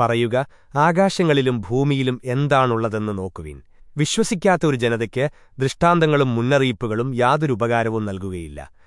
പറയുക ആകാശങ്ങളിലും ഭൂമിയിലും എന്താണുള്ളതെന്ന് നോക്കുവിൻ. വിശ്വസിക്കാത്ത ഒരു ജനതയ്ക്ക് ദൃഷ്ടാന്തങ്ങളും മുന്നറിയിപ്പുകളും യാതൊരുപകാരവും നൽകുകയില്ല.